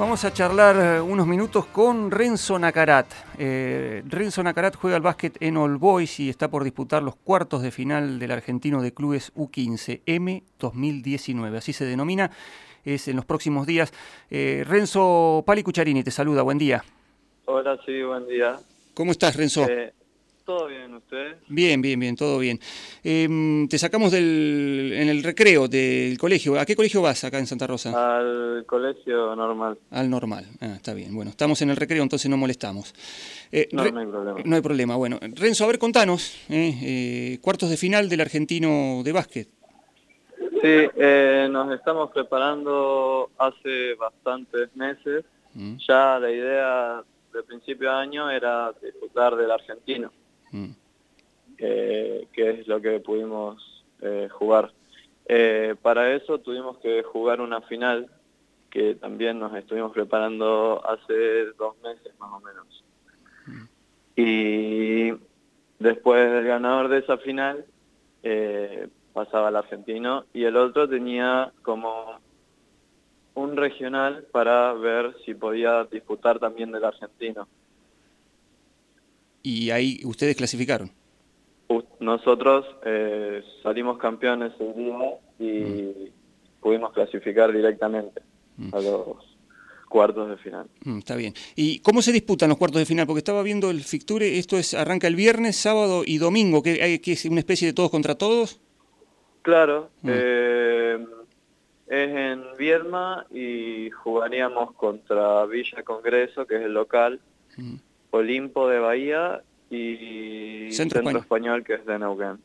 Vamos a charlar eh, unos minutos con Renzo Nacarat. Eh, Renzo Nacarat juega al básquet en All Boys y está por disputar los cuartos de final del argentino de clubes U15 M 2019. Así se denomina, es en los próximos días. Eh, Renzo Pali Cucharini te saluda, buen día. Hola, sí, buen día. ¿Cómo estás, Renzo? Eh, ¿Todo bien, ustedes? Bien, bien, bien, todo bien. Em, te sacamos del, en el recreo del colegio. ¿A qué colegio vas acá en Santa Rosa? Al colegio normal. Al normal. Ah, está bien. Bueno, estamos en el recreo, entonces no molestamos. Eh, no, no hay problema. No hay problema. Bueno, Renzo, a ver, contanos. Eh, eh, cuartos de final del argentino de básquet. Sí, eh, nos estamos preparando hace bastantes meses. Mm. Ya la idea de principio de año era disfrutar del argentino. Mm. Eh, que es lo que pudimos eh, jugar. Eh, para eso tuvimos que jugar una final que también nos estuvimos preparando hace dos meses más o menos. Mm. Y después del ganador de esa final pasaba al argentino y el otro tenía como un regional para ver si podía disputar también del argentino y ahí ustedes clasificaron. Nosotros eh, salimos campeones el día y mm. pudimos clasificar directamente mm. a los cuartos de final. Mm, está bien. ¿Y cómo se disputan los cuartos de final? Porque estaba viendo el Ficture, esto es arranca el viernes, sábado y domingo, que, hay, que es una especie de todos contra todos. Claro, eh, es en Viedma y jugaríamos contra Villa Congreso, que es el local. Olimpo de Bahía y Centro, Español. que es de Neuquén.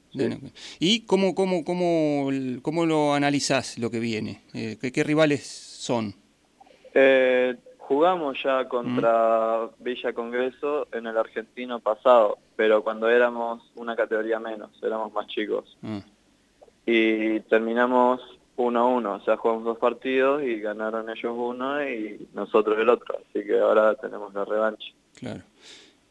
¿Y cómo, cómo, cómo, cómo lo analizás lo que viene? Eh, ¿qué, rivales son? Eh, jugamos ya contra Villa Congreso en el argentino pasado, pero cuando éramos una categoría menos, éramos más chicos. Ah. Y terminamos uno a uno, o sea, jugamos dos partidos y ganaron ellos uno y nosotros el otro, así que ahora tenemos la revancha. Claro.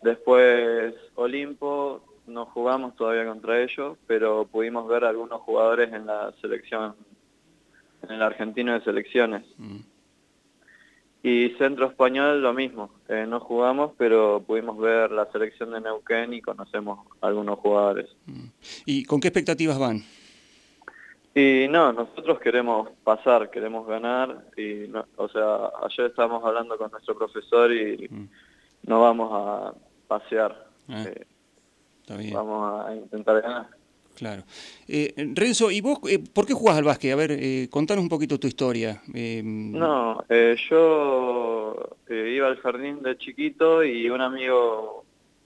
Después Olimpo, no jugamos todavía contra ellos, pero pudimos ver algunos jugadores en la selección, en el argentino de selecciones. Mm. Y Centro Español lo mismo, eh, no jugamos, pero pudimos ver la selección de Neuquén y conocemos algunos jugadores. Mm. ¿Y con qué expectativas van? Y no, nosotros queremos pasar, queremos ganar, y o sea, ayer estábamos hablando con nuestro profesor y mm. No vamos a pasear. Ah, eh, vamos a intentar ganar. Claro. Eh, Renzo, ¿y vos eh, por qué jugás al básquet? A ver, eh, contanos un poquito tu historia. No, yo iba al jardín de chiquito y un amigo,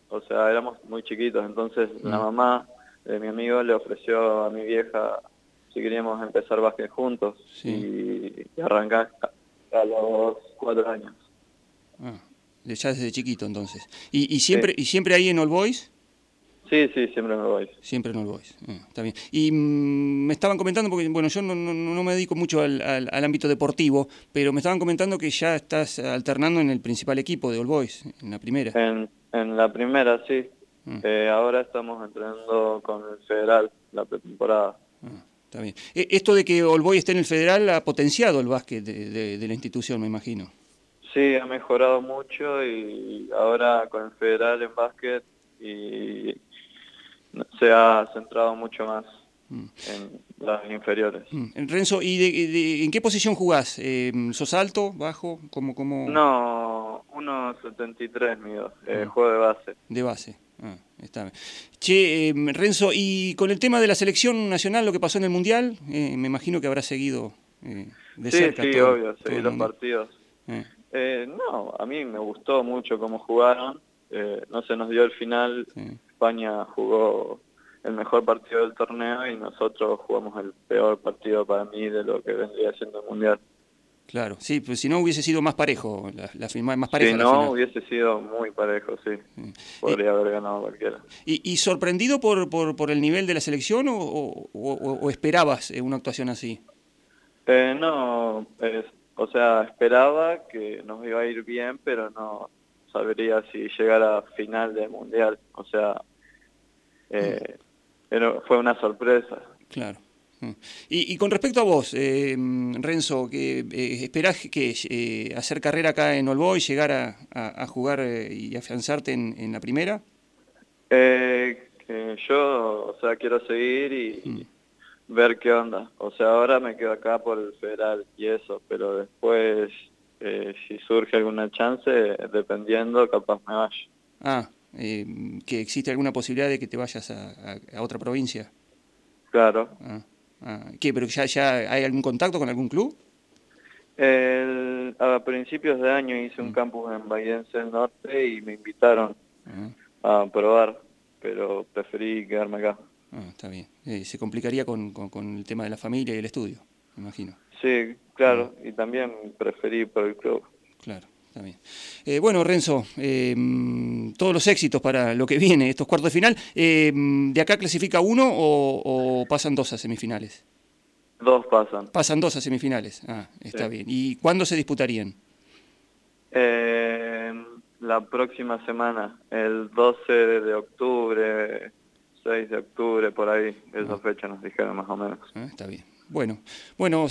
o sea, éramos muy chiquitos, entonces la mm. mamá de mi amigo le ofreció a mi vieja si queríamos empezar básquet juntos y, arrancar a los cuatro años. Ah ya desde chiquito entonces. ¿Y, siempre y siempre ahí en All Boys? Sí, sí, siempre en All Boys. Siempre en All Boys, ah, está bien. Y mm, me estaban comentando, porque bueno, yo no, no, me dedico mucho al, al, ámbito deportivo, pero me estaban comentando que ya estás alternando en el principal equipo de All Boys, en la primera. En, en la primera, sí. Ah. Eh, ahora estamos entrenando con el Federal, la pretemporada. Ah, está bien. E, esto de que All Boys esté en el Federal ha potenciado el básquet de, de la institución, me imagino. Sí, ha mejorado mucho y ahora con el federal en básquet y se ha centrado mucho más mm. en las inferiores. Mm. Renzo, ¿y en qué posición jugás? Eh, ¿Sos alto, bajo? ¿Cómo, cómo... No, 1.73 mío, eh, ah. juego de base. De base. Ah, está bien. Che, em, Renzo, y con el tema de la selección nacional, lo que pasó en el Mundial, eh, me imagino que habrá seguido de sí, cerca. Sí, obvio, seguí los partidos. Eh, no, a mí me gustó mucho cómo jugaron. Eh, no se nos dio el final. España jugó el mejor partido del torneo y nosotros jugamos el peor partido para mí de lo que vendría siendo el Mundial. Claro, sí, pues si no hubiese sido más parejo, la, la más pareja. Si no, hubiese sido muy parejo, sí. Podría haber ganado cualquiera. ¿Y, sorprendido por, por, por, el nivel de la selección o, o, o esperabas una actuación así? Eh, no, o sea, esperaba que nos iba a ir bien, pero no sabría si llegara a final de mundial. O sea, eh, pero fue una sorpresa. Claro. Mm. Y, con respecto a vos, eh, Renzo, que eh, ¿esperás que, eh, hacer carrera acá en Olboy, llegar a, jugar y afianzarte en, la primera? que yo, o sea, quiero seguir y mm. Ver qué onda. O sea, ahora me quedo acá por el federal y eso, pero después, si surge alguna chance, dependiendo, capaz me vaya. Ah, que existe alguna posibilidad de que te vayas a, otra provincia. Claro. Ah. Ah, ¿Qué? ¿Pero ya, ya hay algún contacto con algún club? a principios de año hice un mm. campus en Vallense del Norte y me invitaron ah. a probar, pero preferí quedarme acá. Ah, está bien. Eh, se complicaría con, con, el tema de la familia y el estudio, me imagino. Sí, claro, y también preferí por el club. Claro. Eh, bueno, Renzo, eh, todos los éxitos para lo que viene, estos cuartos de final. Eh, ¿De acá clasifica uno o, pasan dos a semifinales? Dos pasan. Pasan dos a semifinales. Ah, está bien. ¿Y cuándo se disputarían? la próxima semana, el 12 de octubre, 6 de octubre, por ahí. Esa ah. fecha nos dijeron más o menos. Ah, está bien. Bueno, bueno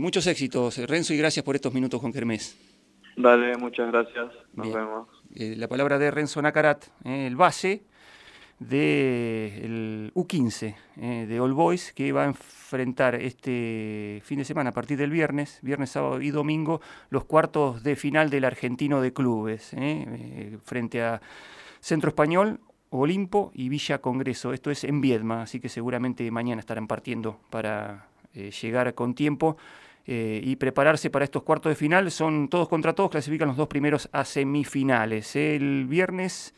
muchos éxitos, Renzo, y gracias por estos minutos con Kermés. Dale, muchas gracias. Nos vemos. Eh, la palabra de Renzo Nacarat, eh, el base del U15 eh, de All Boys, que va a enfrentar este fin de semana, a partir del viernes, viernes, sábado y domingo, los cuartos de final del argentino de clubes, frente a Centro Español, Olimpo y Villa Congreso. Esto es en Viedma, así que seguramente mañana estarán partiendo para llegar con tiempo. Eh, y prepararse para estos cuartos de final. Son todos contra todos, clasifican los dos primeros a semifinales. El viernes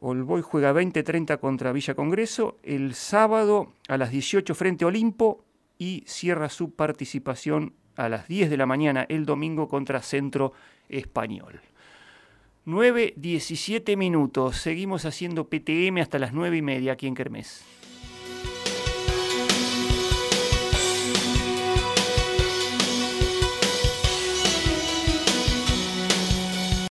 Olboy juega 20-30 contra Villa Congreso, el sábado a las 18 frente a Olimpo y cierra su participación a las 10 de la mañana el domingo contra Centro Español. 9, 17 minutos. Seguimos haciendo PTM hasta las 9 y media aquí en Kermés.